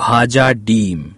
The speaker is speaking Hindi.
भाजा डीम।